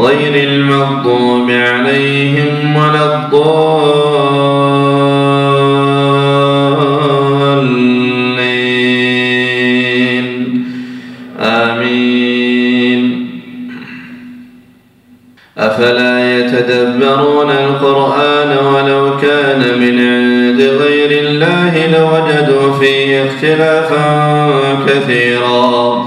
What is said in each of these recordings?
غير المغضوب عليهم ولا الضالين. آمين. أفلا يتدبرون القرآن ولو كان من عند غير الله لوجدوا فيه اختلافا كثيرا.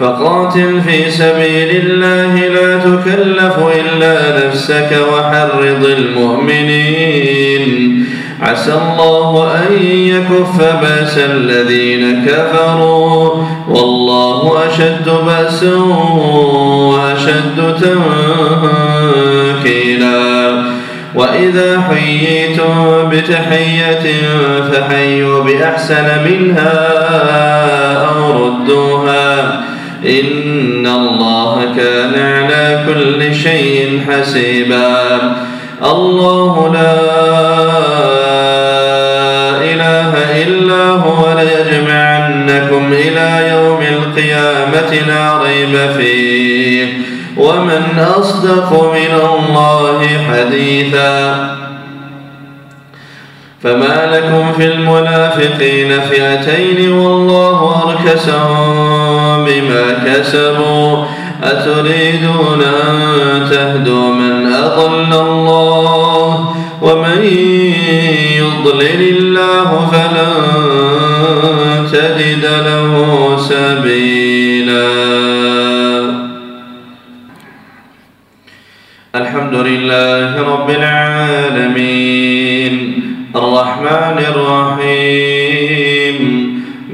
فقاتل في سبيل الله لا تكلف إلا نفسك وحرض المؤمنين. عسى الله أن يكف بأس الذين كفروا. والله أشد بأسا وأشد تنكيلا. وإذا حييتم بتحية فحيوا بأحسن منها أو ردوها. إن الله كان على كل شيء حسيبا. الله لا إله إلا هو ليجمعنكم إلى يوم القيامة لا ريب فيه. ومن أصدق من الله حديثا فما لكم في المنافقين فئتين والله أركسهم. بما كسبوا أتريدون أن تهدوا من أضل الله ومن يضلل الله فلن تجد له سبيلا. الحمد لله رب العالمين. الرحمن الرحيم.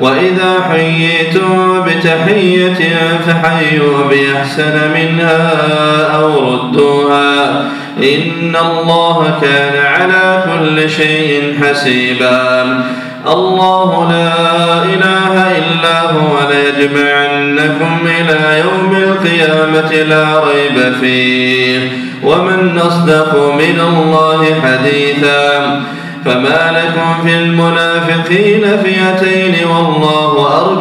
وإذا حييتم بتحية فحيوا بأحسن منها أو ردوها. إن الله كان على كل شيء حسيبا. الله لا إله إلا هو ليجمعنكم إلى يوم القيامة لا ريب فيه. ومن أصدق من الله حديثا. فما لكم في المنافقين فئتين